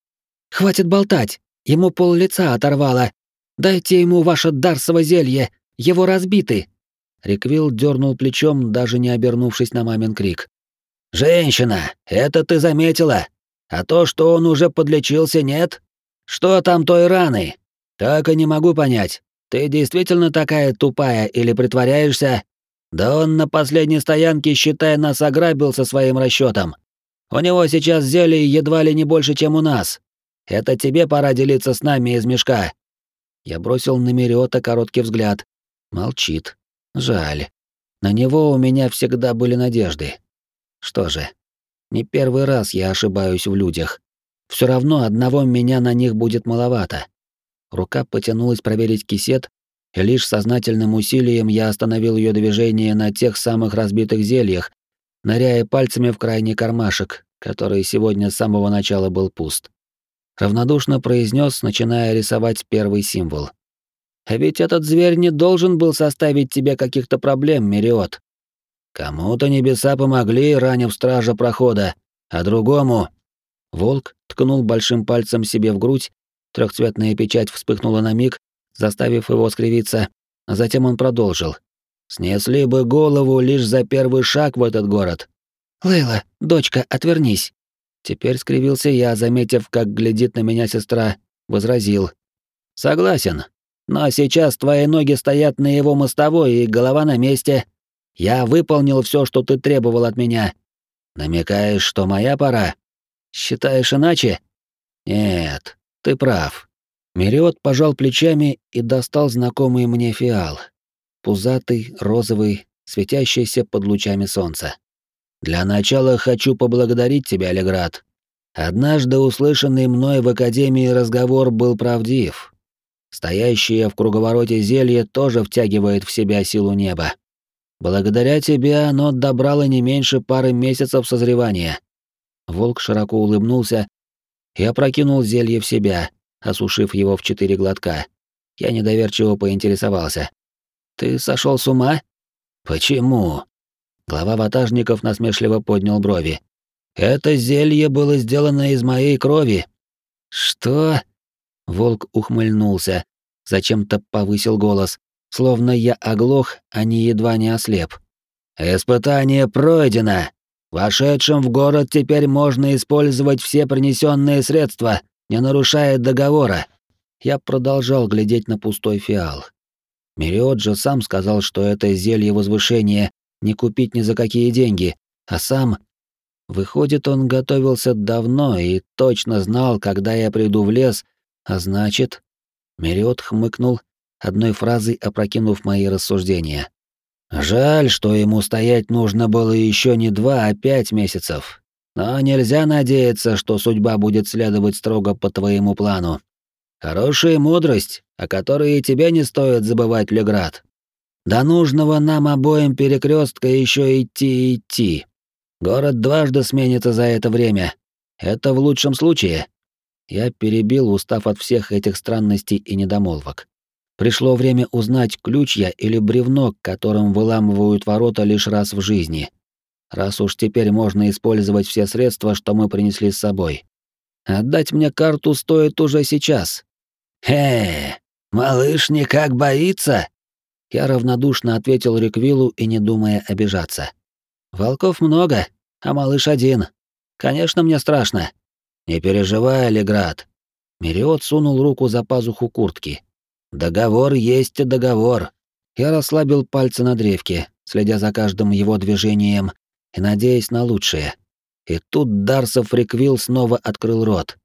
«Хватит болтать! Ему пол лица оторвало! Дайте ему ваше дарсово зелье! Его разбиты!» Риквилл дернул плечом, даже не обернувшись на мамин крик. «Женщина, это ты заметила? А то, что он уже подлечился, нет? Что там той раны? Так и не могу понять. Ты действительно такая тупая или притворяешься? Да он на последней стоянке, считай, нас ограбил со своим расчетом. У него сейчас зелье едва ли не больше, чем у нас. Это тебе пора делиться с нами из мешка. Я бросил на Мириота короткий взгляд. Молчит. Жаль. На него у меня всегда были надежды. Что же, не первый раз я ошибаюсь в людях. Все равно одного меня на них будет маловато. Рука потянулась проверить кисет, и лишь сознательным усилием я остановил ее движение на тех самых разбитых зельях, ныряя пальцами в крайний кармашек, который сегодня с самого начала был пуст равнодушно произнес, начиная рисовать первый символ. А ведь этот зверь не должен был составить тебе каких-то проблем, Мериот. Кому-то небеса помогли, ранив стража прохода, а другому... Волк ткнул большим пальцем себе в грудь, трехцветная печать вспыхнула на миг, заставив его скривиться, а затем он продолжил. «Снесли бы голову лишь за первый шаг в этот город». «Лейла, дочка, отвернись!» Теперь скривился я, заметив, как глядит на меня сестра, возразил. «Согласен. Но сейчас твои ноги стоят на его мостовой и голова на месте. Я выполнил все, что ты требовал от меня. Намекаешь, что моя пора? Считаешь иначе? Нет, ты прав». Мериот пожал плечами и достал знакомый мне фиал. Пузатый, розовый, светящийся под лучами солнца. Для начала хочу поблагодарить тебя, Леград. Однажды услышанный мной в Академии разговор был правдив. Стоящее в круговороте зелье тоже втягивает в себя силу неба. Благодаря тебе оно добрало не меньше пары месяцев созревания. Волк широко улыбнулся, Я прокинул зелье в себя, осушив его в четыре глотка. Я недоверчиво поинтересовался. «Ты сошел с ума?» «Почему?» Глава ватажников насмешливо поднял брови. «Это зелье было сделано из моей крови». «Что?» Волк ухмыльнулся, зачем-то повысил голос, словно я оглох, а не едва не ослеп. «Испытание пройдено! Вошедшим в город теперь можно использовать все принесенные средства, не нарушая договора». Я продолжал глядеть на пустой фиал. Мериот же сам сказал, что это зелье возвышения не купить ни за какие деньги, а сам... Выходит, он готовился давно и точно знал, когда я приду в лес, а значит... Мериот хмыкнул, одной фразой опрокинув мои рассуждения. Жаль, что ему стоять нужно было еще не два, а пять месяцев. Но нельзя надеяться, что судьба будет следовать строго по твоему плану. Хорошая мудрость, о которой и тебе не стоит забывать, Леград. До нужного нам обоим перекрестка еще идти и идти. Город дважды сменится за это время. Это в лучшем случае. Я перебил, устав от всех этих странностей и недомолвок. Пришло время узнать, ключ я или бревно, которым выламывают ворота лишь раз в жизни. Раз уж теперь можно использовать все средства, что мы принесли с собой. Отдать мне карту стоит уже сейчас. «Хе, малыш никак боится?» Я равнодушно ответил Риквиллу и не думая обижаться. «Волков много, а малыш один. Конечно, мне страшно». «Не переживай, Леград». Мериот сунул руку за пазуху куртки. Договор есть договор. Я расслабил пальцы на древке, следя за каждым его движением и надеясь на лучшее. И тут Дарсов Риквилл снова открыл рот.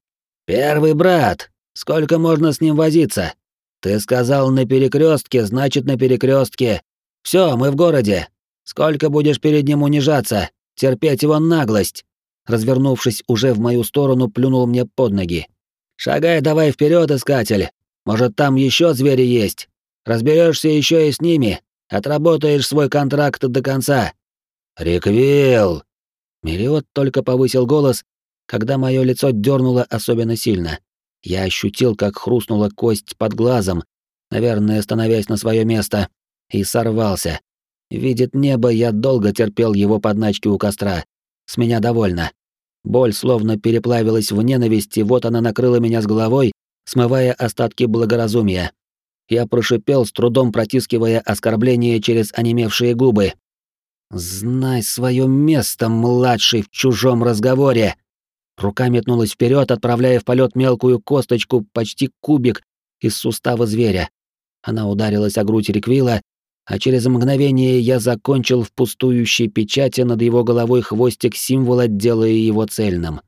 «Первый брат! Сколько можно с ним возиться? Ты сказал на перекрестке, значит на перекрестке. Все, мы в городе. Сколько будешь перед ним унижаться, терпеть его наглость?» Развернувшись уже в мою сторону, плюнул мне под ноги. «Шагай давай вперед, искатель, может, там еще звери есть? Разберешься еще и с ними, отработаешь свой контракт до конца. Риквил! Мериот только повысил голос, когда мое лицо дернуло особенно сильно. Я ощутил, как хрустнула кость под глазом, наверное, становясь на свое место, и сорвался. Видит небо, я долго терпел его подначки у костра. С меня довольно. Боль словно переплавилась в ненависть, и вот она накрыла меня с головой, смывая остатки благоразумия. Я прошипел, с трудом протискивая оскорбление через онемевшие губы. «Знай свое место, младший, в чужом разговоре!» Рука метнулась вперед, отправляя в полет мелкую косточку, почти кубик, из сустава зверя. Она ударилась о грудь Риквила, а через мгновение я закончил в пустующей печати над его головой хвостик символа, делая его цельным.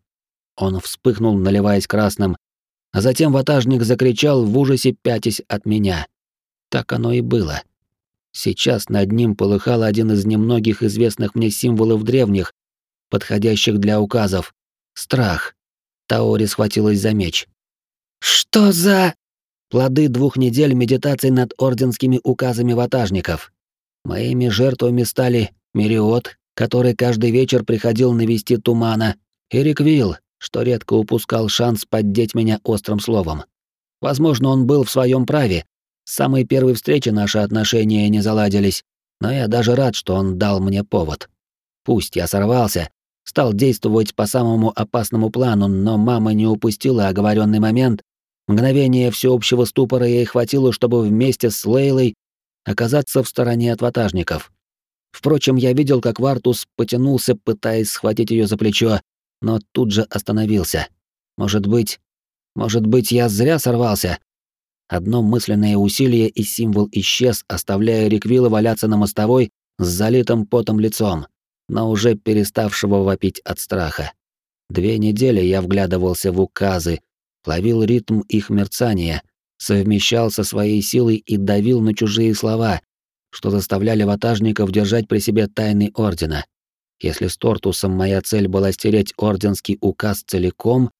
Он вспыхнул, наливаясь красным, а затем ватажник закричал в ужасе, пятясь от меня. Так оно и было. Сейчас над ним полыхал один из немногих известных мне символов древних, подходящих для указов — страх. Таори схватилась за меч. «Что за...» Плоды двух недель медитаций над орденскими указами ватажников. Моими жертвами стали Мериот, который каждый вечер приходил навести тумана, и Риквилл, что редко упускал шанс поддеть меня острым словом. Возможно, он был в своем праве. С самой первой встречи наши отношения не заладились, но я даже рад, что он дал мне повод. Пусть я сорвался, стал действовать по самому опасному плану, но мама не упустила оговоренный момент. Мгновение всеобщего ступора ей хватило, чтобы вместе с Лейлой оказаться в стороне от ватажников. Впрочем, я видел, как Вартус потянулся, пытаясь схватить ее за плечо, но тут же остановился. Может быть, может быть, я зря сорвался. Одно мысленное усилие и символ исчез, оставляя Риквила валяться на мостовой с залитым потом лицом, но уже переставшего вопить от страха. Две недели я вглядывался в указы, ловил ритм их мерцания, совмещал со своей силой и давил на чужие слова, что заставляли ватажников держать при себе тайны Ордена. Если с Тортусом моя цель была стереть орденский указ целиком,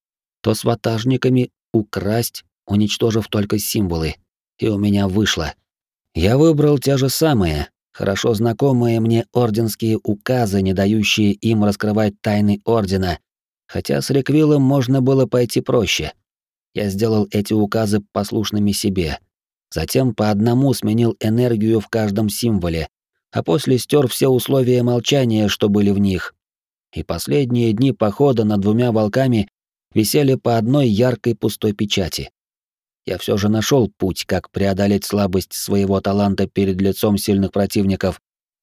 то с ватажниками украсть, уничтожив только символы. И у меня вышло. Я выбрал те же самые, хорошо знакомые мне орденские указы, не дающие им раскрывать тайны ордена, Хотя с Реквилом можно было пойти проще. Я сделал эти указы послушными себе. Затем по одному сменил энергию в каждом символе, а после стер все условия молчания, что были в них. И последние дни похода над двумя волками висели по одной яркой пустой печати. Я все же нашел путь, как преодолеть слабость своего таланта перед лицом сильных противников,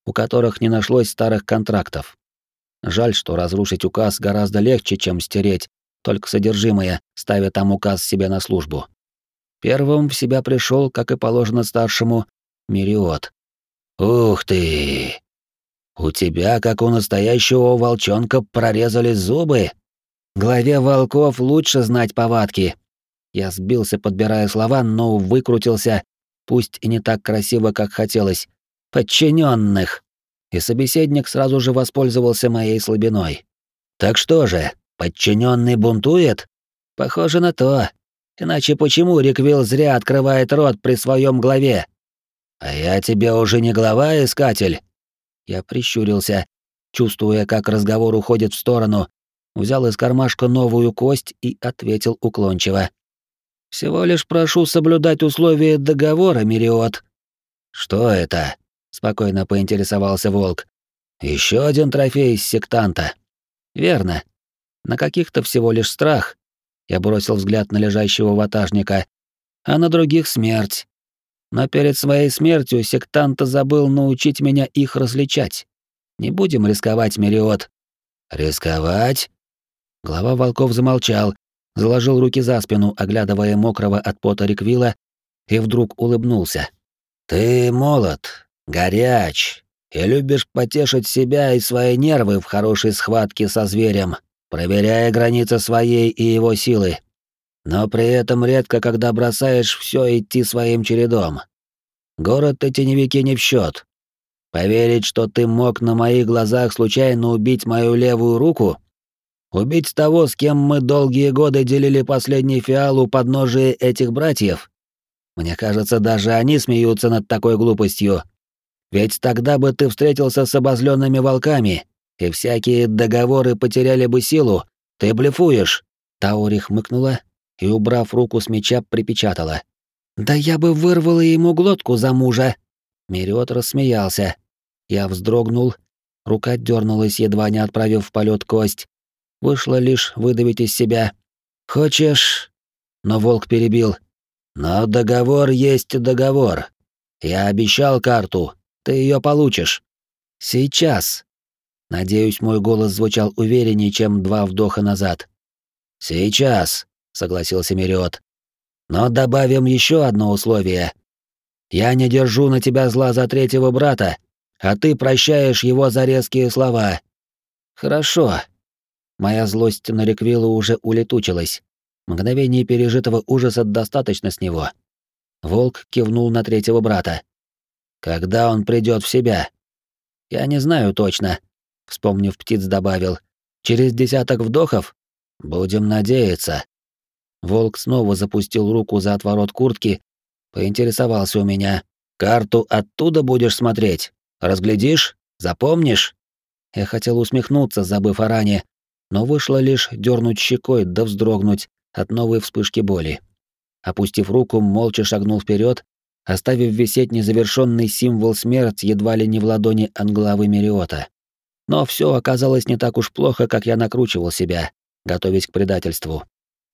у которых не нашлось старых контрактов. Жаль, что разрушить указ гораздо легче, чем стереть, только содержимое, ставя там указ себе на службу. Первым в себя пришел, как и положено старшему, Мириот. «Ух ты! У тебя, как у настоящего волчонка, прорезались зубы. Главе волков лучше знать повадки». Я сбился, подбирая слова, но выкрутился, пусть и не так красиво, как хотелось. Подчиненных. И собеседник сразу же воспользовался моей слабиной. Так что же, подчиненный бунтует? Похоже на то. Иначе почему Риквилл зря открывает рот при своем главе? «А я тебе уже не глава, искатель?» Я прищурился, чувствуя, как разговор уходит в сторону, взял из кармашка новую кость и ответил уклончиво. «Всего лишь прошу соблюдать условия договора, Мириот». «Что это?» — спокойно поинтересовался Волк. Еще один трофей из сектанта». «Верно. На каких-то всего лишь страх». Я бросил взгляд на лежащего ватажника. «А на других смерть. Но перед своей смертью сектант забыл научить меня их различать. Не будем рисковать, Мериот. Рисковать? Глава волков замолчал, заложил руки за спину, оглядывая мокрого от пота Риквила, и вдруг улыбнулся. Ты молод, горяч, и любишь потешить себя и свои нервы в хорошей схватке со зверем, проверяя границы своей и его силы но при этом редко когда бросаешь все идти своим чередом. Город и теневики не в счет. Поверить, что ты мог на моих глазах случайно убить мою левую руку? Убить того, с кем мы долгие годы делили последний фиал у подножия этих братьев? Мне кажется, даже они смеются над такой глупостью. Ведь тогда бы ты встретился с обозленными волками, и всякие договоры потеряли бы силу. Ты блефуешь. Таури хмыкнула и, убрав руку с меча, припечатала. «Да я бы вырвала ему глотку за мужа!» Мериот рассмеялся. Я вздрогнул, рука дернулась, едва не отправив в полет кость. Вышло лишь выдавить из себя. «Хочешь?» Но волк перебил. «Но договор есть договор. Я обещал карту, ты ее получишь. Сейчас!» Надеюсь, мой голос звучал увереннее, чем два вдоха назад. «Сейчас!» Согласился Мериот. Но добавим еще одно условие. Я не держу на тебя зла за третьего брата, а ты прощаешь его за резкие слова. Хорошо. Моя злость на Реквилла уже улетучилась. Мгновение пережитого ужаса достаточно с него. Волк кивнул на третьего брата. Когда он придет в себя? Я не знаю точно, вспомнив птиц, добавил. Через десяток вдохов? Будем надеяться. Волк снова запустил руку за отворот куртки, поинтересовался у меня. «Карту оттуда будешь смотреть? Разглядишь? Запомнишь?» Я хотел усмехнуться, забыв о ране, но вышло лишь дернуть щекой да вздрогнуть от новой вспышки боли. Опустив руку, молча шагнул вперед, оставив висеть незавершенный символ смерти едва ли не в ладони англавы Мериота. Но все оказалось не так уж плохо, как я накручивал себя, готовясь к предательству.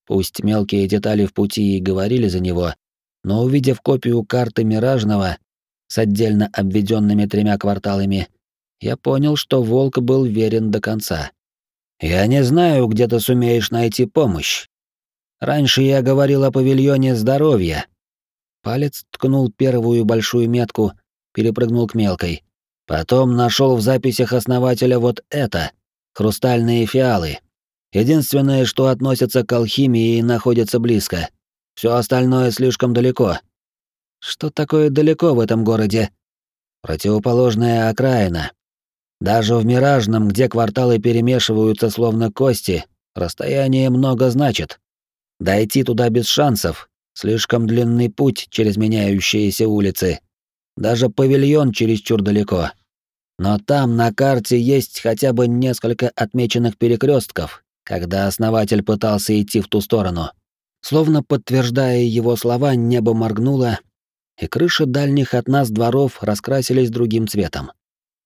Пусть мелкие детали в пути и говорили за него, но увидев копию карты Миражного с отдельно обведенными тремя кварталами, я понял, что Волк был верен до конца. «Я не знаю, где ты сумеешь найти помощь. Раньше я говорил о павильоне здоровья». Палец ткнул первую большую метку, перепрыгнул к мелкой. Потом нашел в записях основателя вот это — хрустальные фиалы. Единственное, что относится к алхимии и находится близко. Все остальное слишком далеко. Что такое далеко в этом городе? Противоположная окраина. Даже в Миражном, где кварталы перемешиваются словно кости, расстояние много значит. Дойти туда без шансов. Слишком длинный путь через меняющиеся улицы. Даже павильон чересчур далеко. Но там на карте есть хотя бы несколько отмеченных перекрестков, когда основатель пытался идти в ту сторону. Словно подтверждая его слова, небо моргнуло, и крыши дальних от нас дворов раскрасились другим цветом.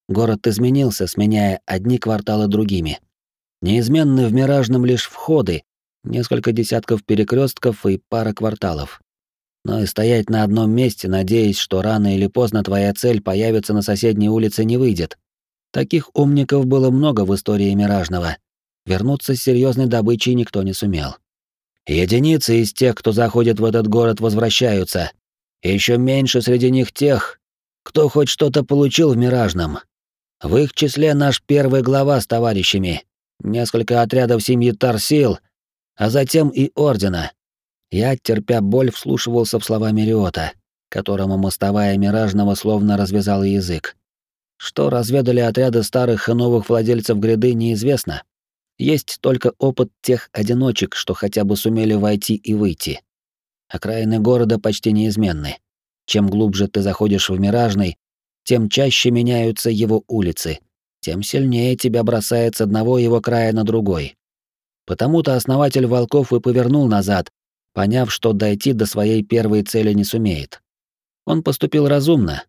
Город изменился, сменяя одни кварталы другими. Неизменны в Миражном лишь входы, несколько десятков перекрестков и пара кварталов. Но и стоять на одном месте, надеясь, что рано или поздно твоя цель появится на соседней улице, не выйдет. Таких умников было много в истории Миражного. Вернуться с серьезной добычей никто не сумел. Единицы из тех, кто заходит в этот город, возвращаются. И еще меньше среди них тех, кто хоть что-то получил в Миражном. В их числе наш первый глава с товарищами, несколько отрядов семьи Тарсил, а затем и Ордена. Я, терпя боль, вслушивался в слова Мериота, которому мостовая Миражного словно развязала язык. Что разведали отряды старых и новых владельцев гряды, неизвестно. Есть только опыт тех одиночек, что хотя бы сумели войти и выйти. Окраины города почти неизменны. Чем глубже ты заходишь в Миражный, тем чаще меняются его улицы, тем сильнее тебя бросает с одного его края на другой. Потому-то основатель волков и повернул назад, поняв, что дойти до своей первой цели не сумеет. Он поступил разумно.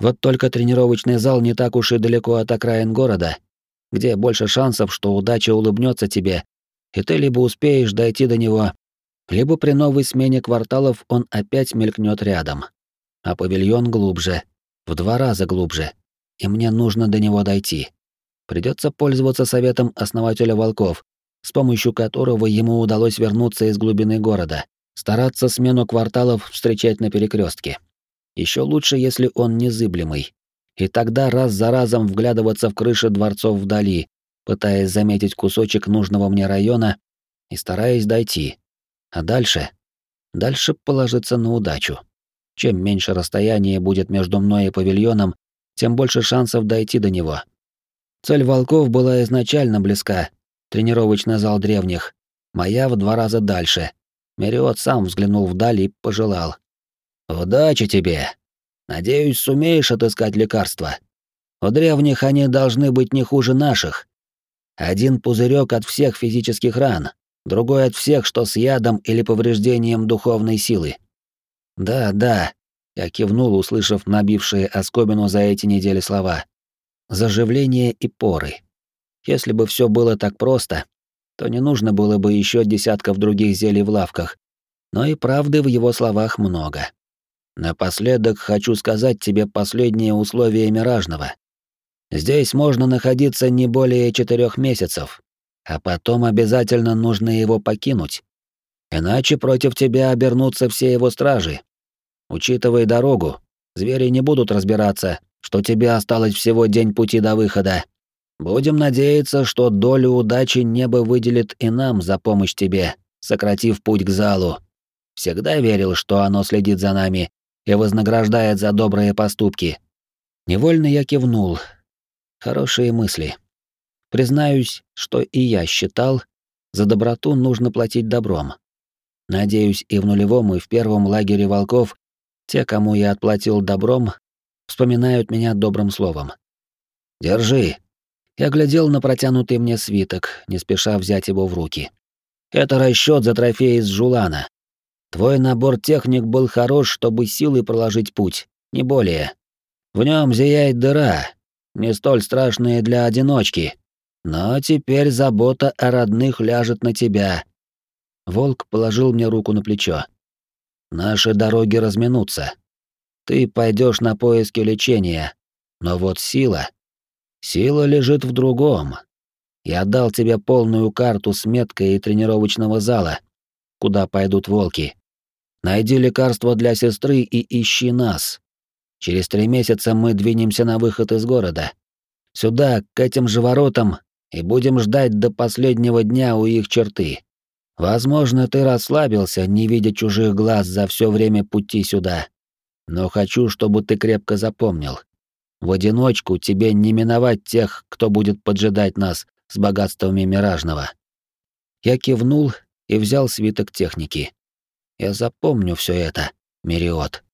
Вот только тренировочный зал не так уж и далеко от окраин города, где больше шансов, что удача улыбнется тебе, и ты либо успеешь дойти до него, либо при новой смене кварталов он опять мелькнет рядом. А павильон глубже, в два раза глубже, и мне нужно до него дойти. Придется пользоваться советом основателя волков, с помощью которого ему удалось вернуться из глубины города, стараться смену кварталов встречать на перекрестке. Еще лучше, если он незыблемый, и тогда раз за разом вглядываться в крыши дворцов вдали, пытаясь заметить кусочек нужного мне района и стараясь дойти. А дальше? Дальше положиться на удачу. Чем меньше расстояние будет между мной и павильоном, тем больше шансов дойти до него. Цель волков была изначально близка. Тренировочный зал древних. Моя в два раза дальше. Мериот сам взглянул вдаль и пожелал. «Удачи тебе!» Надеюсь, сумеешь отыскать лекарства. У древних они должны быть не хуже наших. Один пузырек от всех физических ран, другой от всех, что с ядом или повреждением духовной силы. Да, да, я кивнул, услышав набившие оскомину за эти недели слова. Заживление и поры. Если бы все было так просто, то не нужно было бы еще десятков других зелий в лавках. Но и правды в его словах много. Напоследок хочу сказать тебе последнее условие Миражного. Здесь можно находиться не более четырех месяцев, а потом обязательно нужно его покинуть. Иначе против тебя обернутся все его стражи. Учитывай дорогу, звери не будут разбираться, что тебе осталось всего день пути до выхода. Будем надеяться, что долю удачи небо выделит и нам за помощь тебе, сократив путь к залу. Всегда верил, что оно следит за нами и вознаграждает за добрые поступки. Невольно я кивнул. Хорошие мысли. Признаюсь, что и я считал, за доброту нужно платить добром. Надеюсь, и в нулевом, и в первом лагере волков те, кому я отплатил добром, вспоминают меня добрым словом. «Держи». Я глядел на протянутый мне свиток, не спеша взять его в руки. Это расчет за трофей из Жулана. Твой набор техник был хорош, чтобы силой проложить путь, не более. В нем зияет дыра, не столь страшная для одиночки. Но теперь забота о родных ляжет на тебя. Волк положил мне руку на плечо. Наши дороги разминутся. Ты пойдешь на поиски лечения, но вот сила... Сила лежит в другом. Я дал тебе полную карту с меткой и тренировочного зала, куда пойдут волки. Найди лекарство для сестры и ищи нас. Через три месяца мы двинемся на выход из города. Сюда, к этим же воротам, и будем ждать до последнего дня у их черты. Возможно, ты расслабился, не видя чужих глаз за все время пути сюда. Но хочу, чтобы ты крепко запомнил. В одиночку тебе не миновать тех, кто будет поджидать нас с богатствами Миражного. Я кивнул и взял свиток техники. Я запомню все это, Мериот.